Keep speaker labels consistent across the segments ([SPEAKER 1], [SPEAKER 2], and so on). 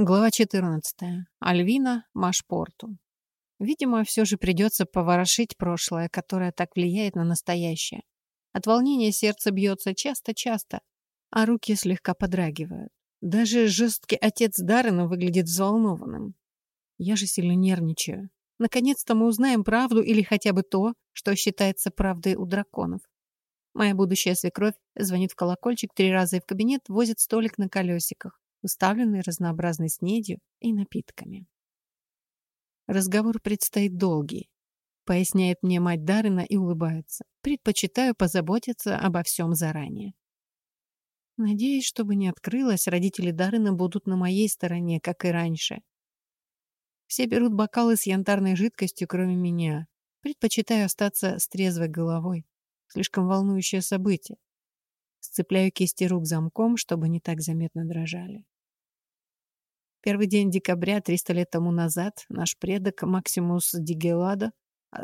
[SPEAKER 1] Глава 14. Альвина Машпорту. Видимо, все же придется поворошить прошлое, которое так влияет на настоящее. От волнения сердце бьется часто-часто, а руки слегка подрагивают. Даже жесткий отец Даррена выглядит взволнованным. Я же сильно нервничаю. Наконец-то мы узнаем правду или хотя бы то, что считается правдой у драконов. Моя будущая свекровь звонит в колокольчик три раза и в кабинет возит столик на колесиках уставленный разнообразной снедью и напитками. Разговор предстоит долгий, поясняет мне мать Дарина и улыбается. Предпочитаю позаботиться обо всем заранее. Надеюсь, чтобы не открылось, родители Дарина будут на моей стороне, как и раньше. Все берут бокалы с янтарной жидкостью, кроме меня. Предпочитаю остаться с трезвой головой. Слишком волнующее событие. Сцепляю кисти рук замком, чтобы не так заметно дрожали. Первый день декабря, 300 лет тому назад, наш предок Максимус Дигеладо,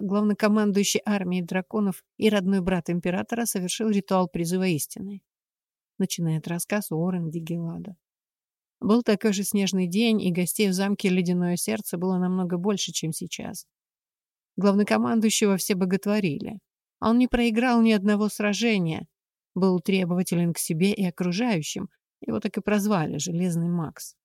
[SPEAKER 1] главнокомандующий армией драконов и родной брат императора, совершил ритуал призыва истины. Начинает рассказ Уоррен Дигеладо. Был такой же снежный день, и гостей в замке Ледяное Сердце было намного больше, чем сейчас. Главнокомандующего все боготворили. Он не проиграл ни одного сражения, был требователен к себе и окружающим. Его так и прозвали «Железный Макс».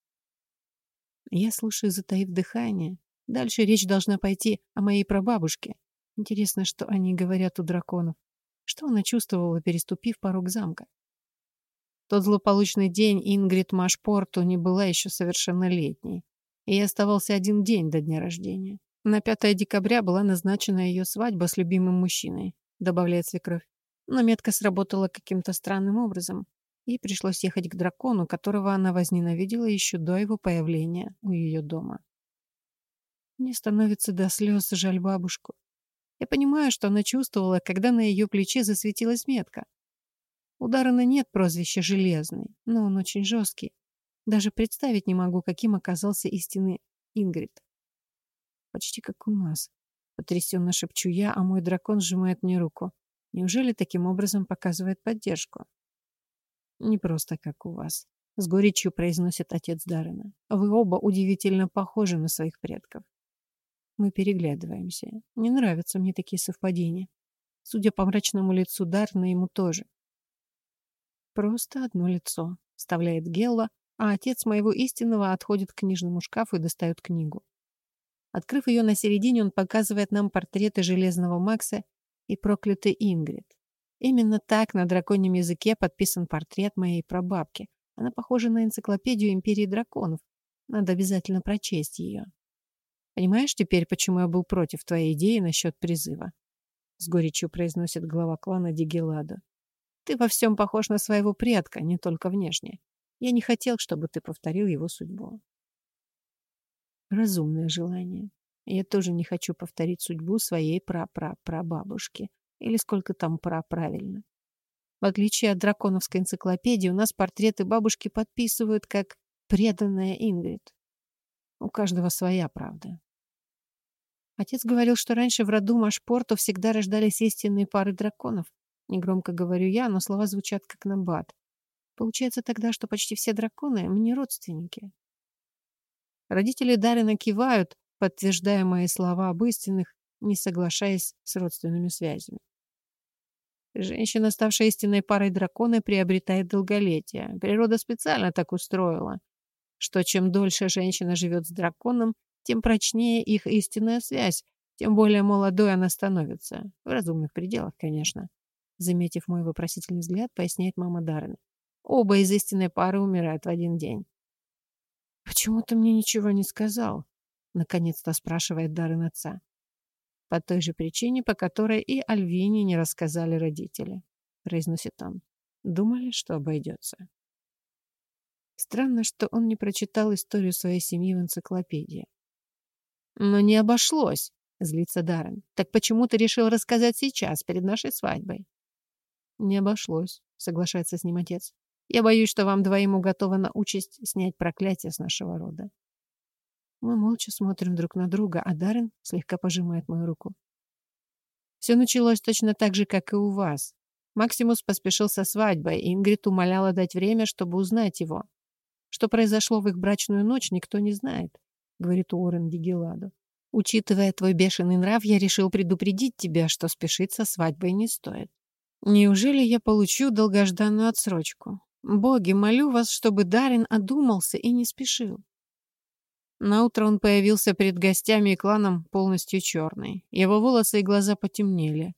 [SPEAKER 1] Я слушаю, затаив дыхание. Дальше речь должна пойти о моей прабабушке. Интересно, что они говорят у драконов. Что она чувствовала, переступив порог замка? Тот злополучный день Ингрид Машпорту не была еще совершеннолетней. И оставался один день до дня рождения. На 5 декабря была назначена ее свадьба с любимым мужчиной, добавляет свекровь но метка сработала каким-то странным образом, и пришлось ехать к дракону, которого она возненавидела еще до его появления у ее дома. Мне становится до слез жаль бабушку. Я понимаю, что она чувствовала, когда на ее плече засветилась метка. У Даррена нет прозвища «железный», но он очень жесткий. Даже представить не могу, каким оказался истинный Ингрид. Почти как у нас. Потрясенно шепчу я, а мой дракон сжимает мне руку. Неужели таким образом показывает поддержку? Не просто как у вас. С горечью произносит отец Дарына. Вы оба удивительно похожи на своих предков. Мы переглядываемся. Не нравятся мне такие совпадения. Судя по мрачному лицу Дарна, ему тоже. Просто одно лицо, вставляет Гелла, а отец моего истинного отходит к книжному шкафу и достает книгу. Открыв ее на середине, он показывает нам портреты Железного Макса и проклятый Ингрид. Именно так на драконьем языке подписан портрет моей прабабки. Она похожа на энциклопедию Империи драконов. Надо обязательно прочесть ее. Понимаешь теперь, почему я был против твоей идеи насчет призыва? С горечью произносит глава клана Дигелада. Ты во всем похож на своего предка, не только внешне. Я не хотел, чтобы ты повторил его судьбу. Разумное желание. Я тоже не хочу повторить судьбу своей пра-пра-прабабушки. Или сколько там пра правильно. В отличие от драконовской энциклопедии, у нас портреты бабушки подписывают как преданная Ингрид. У каждого своя правда. Отец говорил, что раньше в роду Машпорту всегда рождались истинные пары драконов. Негромко говорю я, но слова звучат как набат. Получается тогда, что почти все драконы мне родственники. Родители Дарина кивают, подтверждая мои слова об истинных, не соглашаясь с родственными связями. Женщина, ставшая истинной парой дракона, приобретает долголетие. Природа специально так устроила, что чем дольше женщина живет с драконом, тем прочнее их истинная связь, тем более молодой она становится. В разумных пределах, конечно. Заметив мой вопросительный взгляд, поясняет мама Даррена. Оба из истинной пары умирают в один день. «Почему ты мне ничего не сказал?» Наконец-то спрашивает Даррен отца. По той же причине, по которой и Альвине не рассказали родители, произносит он. Думали, что обойдется. Странно, что он не прочитал историю своей семьи в энциклопедии. Но не обошлось, злится Даррен. Так почему ты решил рассказать сейчас, перед нашей свадьбой? Не обошлось, соглашается с ним отец. Я боюсь, что вам двоим уготована участь снять проклятие с нашего рода. Мы молча смотрим друг на друга, а Даррен слегка пожимает мою руку. Все началось точно так же, как и у вас. Максимус поспешил со свадьбой, и Ингрид умоляла дать время, чтобы узнать его. Что произошло в их брачную ночь, никто не знает, говорит Уоррен Дигеладо. Учитывая твой бешеный нрав, я решил предупредить тебя, что спешить со свадьбой не стоит. Неужели я получу долгожданную отсрочку? Боги, молю вас, чтобы Дарин одумался и не спешил. Наутро он появился перед гостями и кланом полностью черный. Его волосы и глаза потемнели,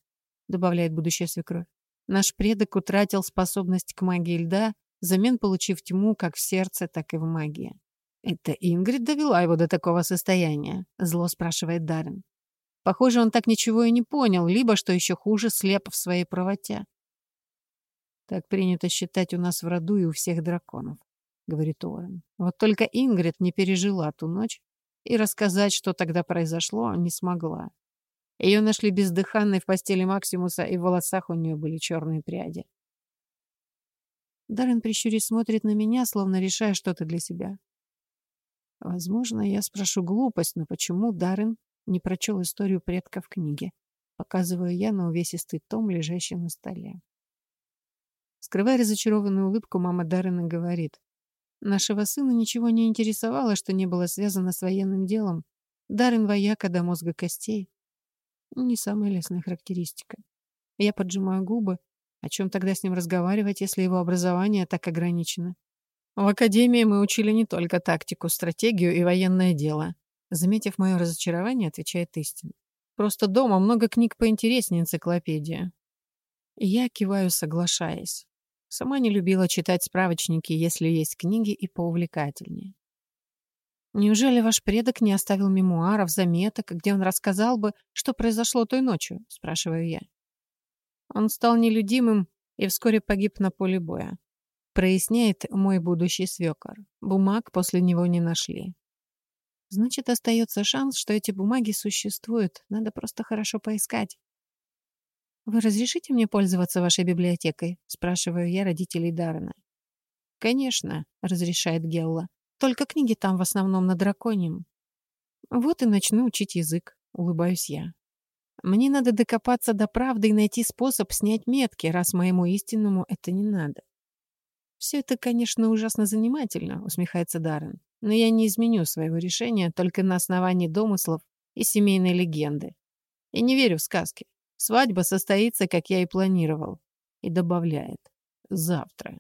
[SPEAKER 1] добавляет будущая свекровь. Наш предок утратил способность к магии льда, взамен получив тьму как в сердце, так и в магии. «Это Ингрид довела его до такого состояния?» — зло спрашивает Даррен. Похоже, он так ничего и не понял, либо, что еще хуже, слеп в своей правоте. «Так принято считать у нас в роду и у всех драконов», — говорит Орен. «Вот только Ингрид не пережила ту ночь и рассказать, что тогда произошло, не смогла. Ее нашли бездыханной в постели Максимуса, и в волосах у нее были черные пряди. Даррен прищурясь смотрит на меня, словно решая что-то для себя. Возможно, я спрошу глупость, но почему Даррен не прочел историю предка в книге? Показываю я на увесистый том, лежащий на столе. Скрывая разочарованную улыбку, мама Даррена говорит. Нашего сына ничего не интересовало, что не было связано с военным делом. Даррен вояка до мозга костей. Не самая лестная характеристика. Я поджимаю губы. О чем тогда с ним разговаривать, если его образование так ограничено? В академии мы учили не только тактику, стратегию и военное дело. Заметив мое разочарование, отвечает истина. Просто дома много книг поинтереснее энциклопедии. Я киваю, соглашаясь. Сама не любила читать справочники, если есть книги и поувлекательнее. Неужели ваш предок не оставил мемуаров, заметок, где он рассказал бы, что произошло той ночью? Спрашиваю я. Он стал нелюдимым и вскоре погиб на поле боя. Проясняет мой будущий свекор. Бумаг после него не нашли. Значит, остается шанс, что эти бумаги существуют. Надо просто хорошо поискать. «Вы разрешите мне пользоваться вашей библиотекой?» спрашиваю я родителей Даррена. «Конечно», — разрешает Гелла. Только книги там в основном на драконьем. Вот и начну учить язык, улыбаюсь я. Мне надо докопаться до правды и найти способ снять метки, раз моему истинному это не надо. Все это, конечно, ужасно занимательно, усмехается Даррен, но я не изменю своего решения только на основании домыслов и семейной легенды. И не верю в сказки. Свадьба состоится, как я и планировал. И добавляет. Завтра.